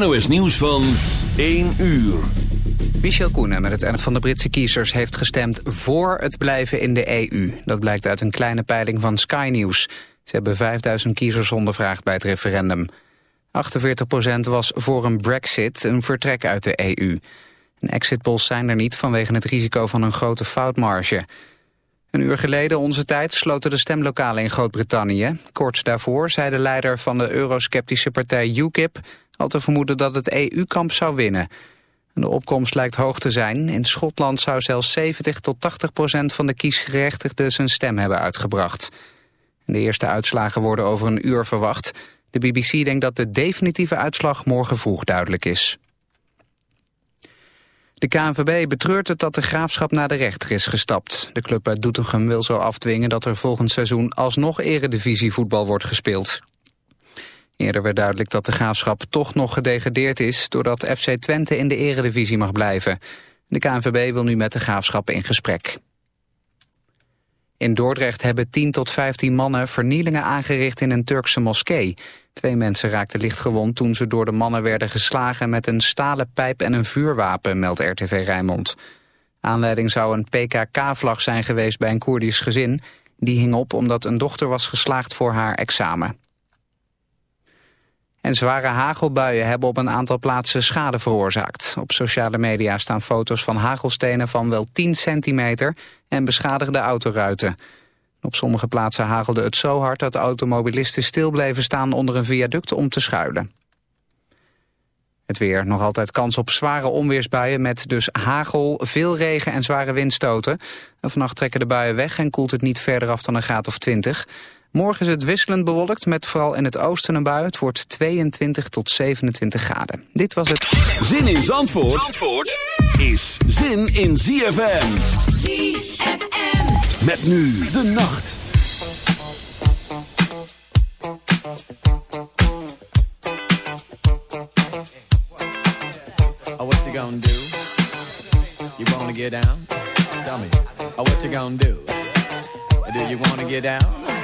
NOS Nieuws van 1 uur. Michel Koenen met het N van de Britse kiezers heeft gestemd voor het blijven in de EU. Dat blijkt uit een kleine peiling van Sky News. Ze hebben 5000 kiezers ondervraagd bij het referendum. 48% was voor een brexit, een vertrek uit de EU. En exitpolls zijn er niet vanwege het risico van een grote foutmarge. Een uur geleden onze tijd sloten de stemlokalen in Groot-Brittannië. Kort daarvoor zei de leider van de eurosceptische partij UKIP al te vermoeden dat het EU-kamp zou winnen. De opkomst lijkt hoog te zijn. In Schotland zou zelfs 70 tot 80 procent van de kiesgerechtigden zijn stem hebben uitgebracht. De eerste uitslagen worden over een uur verwacht. De BBC denkt dat de definitieve uitslag morgen vroeg duidelijk is. De KNVB betreurt het dat de graafschap naar de rechter is gestapt. De club uit Doetinchem wil zo afdwingen dat er volgend seizoen alsnog eredivisievoetbal wordt gespeeld. Eerder werd duidelijk dat de graafschap toch nog gedegradeerd is... doordat FC Twente in de eredivisie mag blijven. De KNVB wil nu met de graafschap in gesprek. In Dordrecht hebben 10 tot 15 mannen vernielingen aangericht in een Turkse moskee. Twee mensen raakten licht gewond toen ze door de mannen werden geslagen... met een stalen pijp en een vuurwapen, meldt RTV Rijnmond. Aanleiding zou een PKK-vlag zijn geweest bij een Koerdisch gezin. Die hing op omdat een dochter was geslaagd voor haar examen. En zware hagelbuien hebben op een aantal plaatsen schade veroorzaakt. Op sociale media staan foto's van hagelstenen van wel 10 centimeter en beschadigde autoruiten. Op sommige plaatsen hagelde het zo hard dat automobilisten stil bleven staan onder een viaduct om te schuilen. Het weer, nog altijd kans op zware onweersbuien met dus hagel, veel regen en zware windstoten. En vannacht trekken de buien weg en koelt het niet verder af dan een graad of 20. Morgen is het wisselend bewolkt met vooral in het oosten een bui. Het wordt 22 tot 27 graden. Dit was het. Zin in Zandvoort, Zandvoort is zin in ZFM. ZFM. Met nu de nacht. Oh, what you gonna do? You wanna get down? Tell me. Oh, what you gonna do? Do you wanna get down?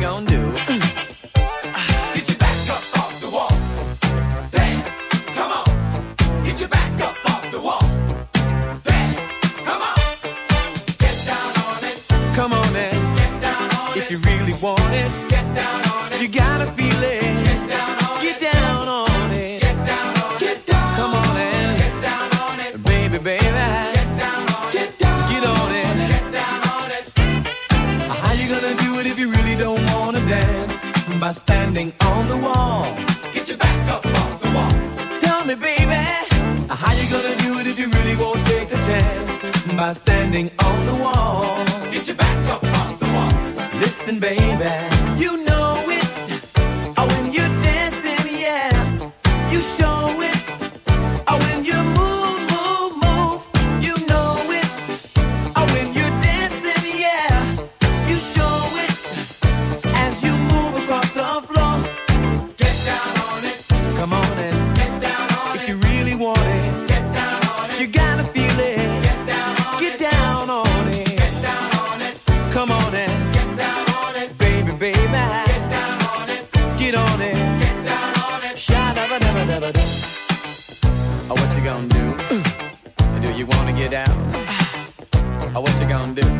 gonna do? Come on and get down on it, baby, baby. Get down on it, get on it, get down on it. Shy, never, never, never. Do. Oh, what you gonna do? Uh, do you wanna get down? oh, what you gonna do?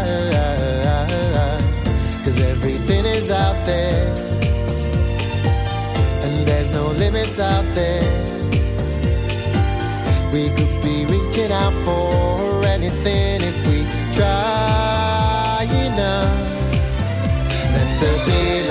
Limits out there. We could be reaching out for anything if we try enough. Let the daylight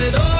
te doy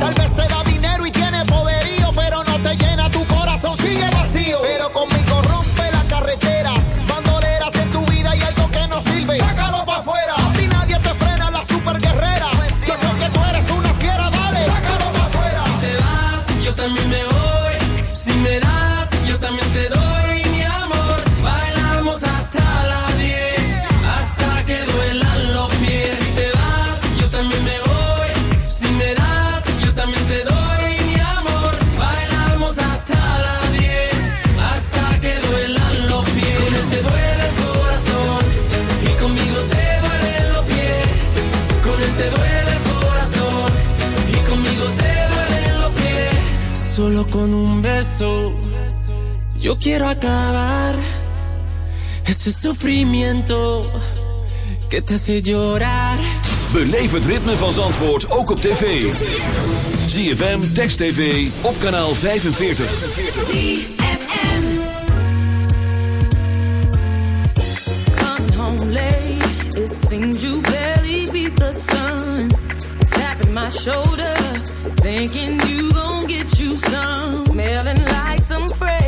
Tal vez Yo quiero acabar ese sufrimiento que te hace llorar. Beleef het ritme van Zandvoort ook op tv. ZFM, Text TV, op kanaal 45. ZFM Come home late, it seems you barely beat the sun. Tapping my shoulder, thinking you gon' get you some. Smelling like some fresh.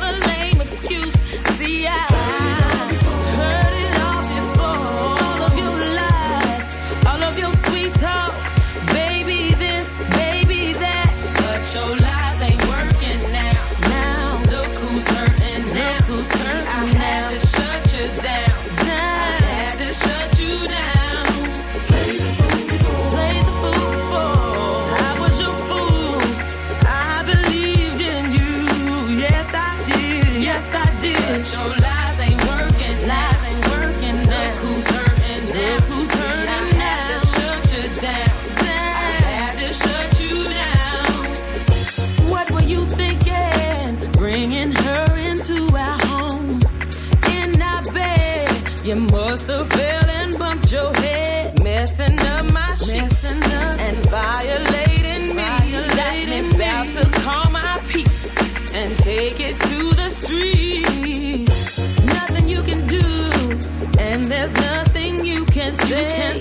violating me. Got me bound to call my peace and take it to the streets. Nothing you can do, and there's nothing you can say. You can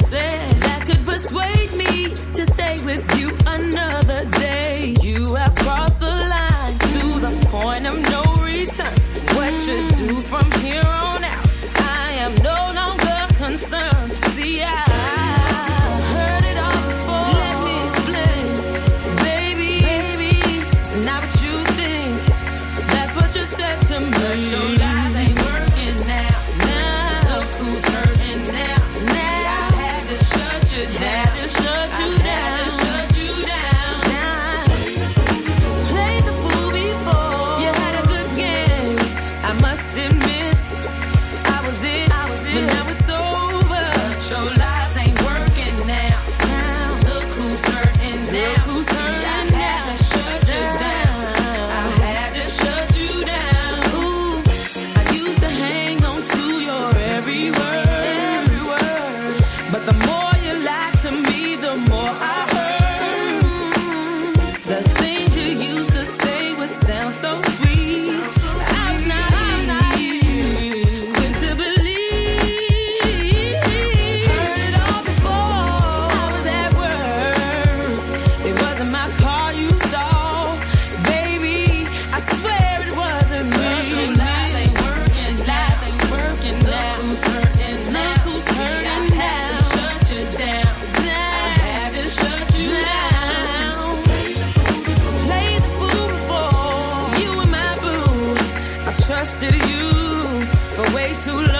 too long.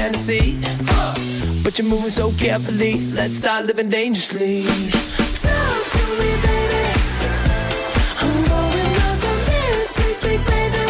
fantasy. But you're moving so carefully, let's start living dangerously. Talk to me, baby. I'm going up on this sweet, sweet baby.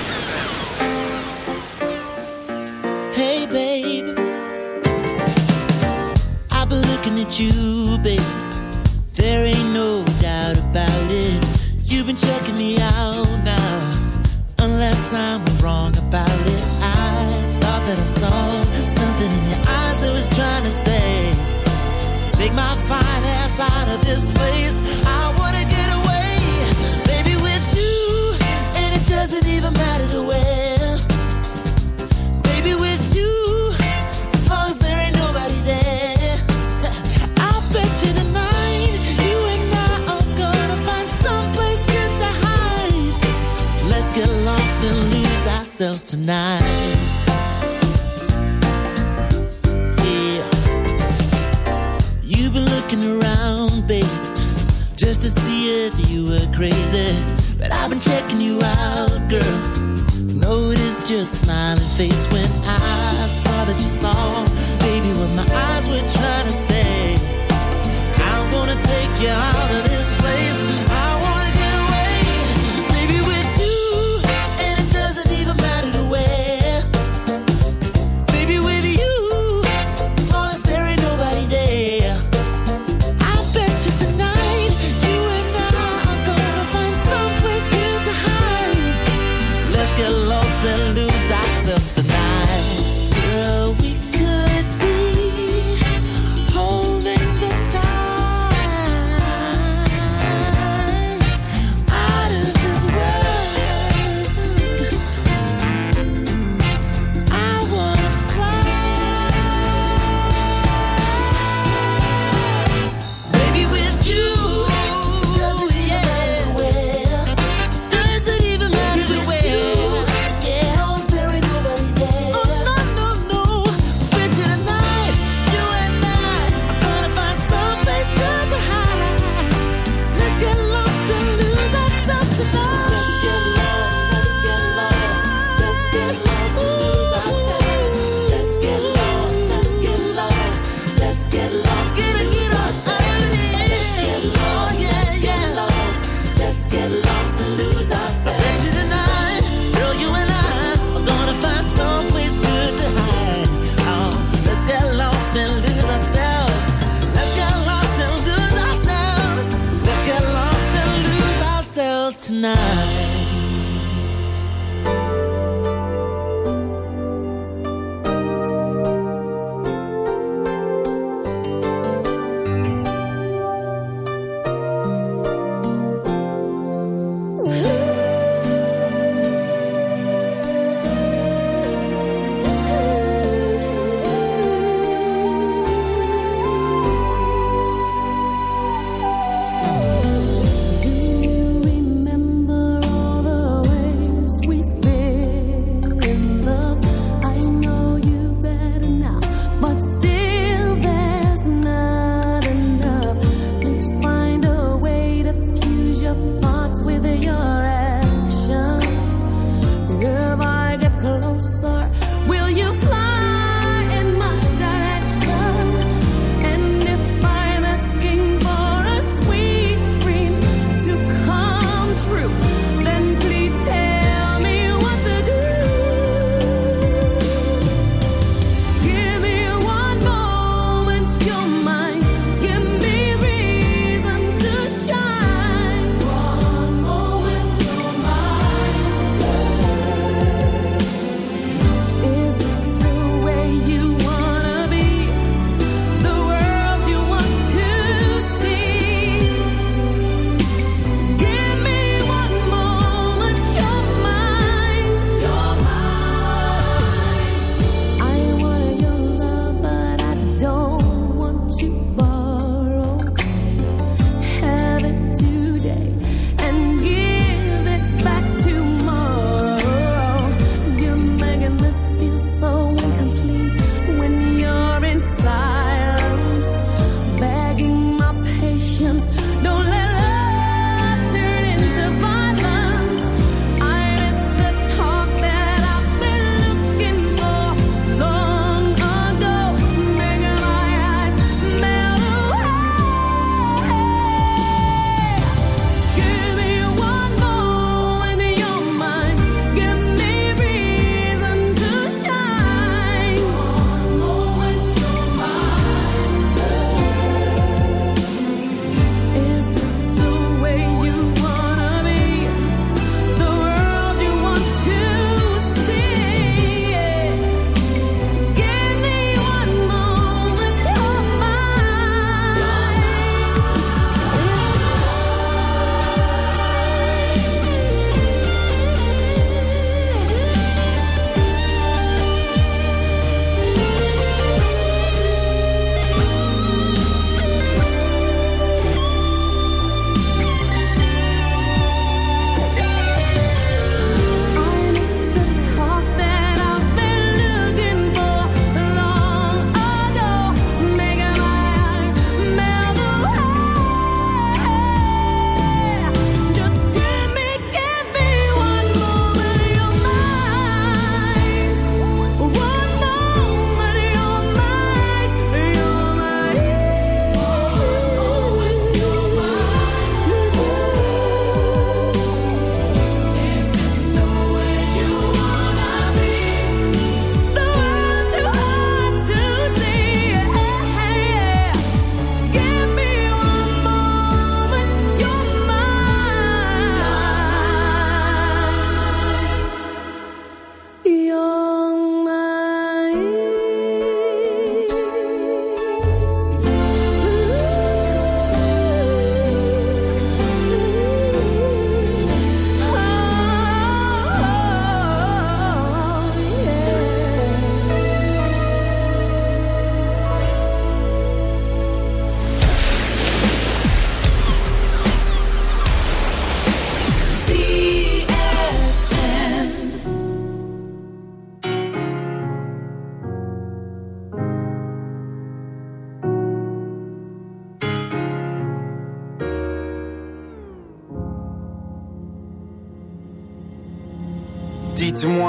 just went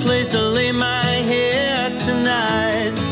place to lay my head tonight.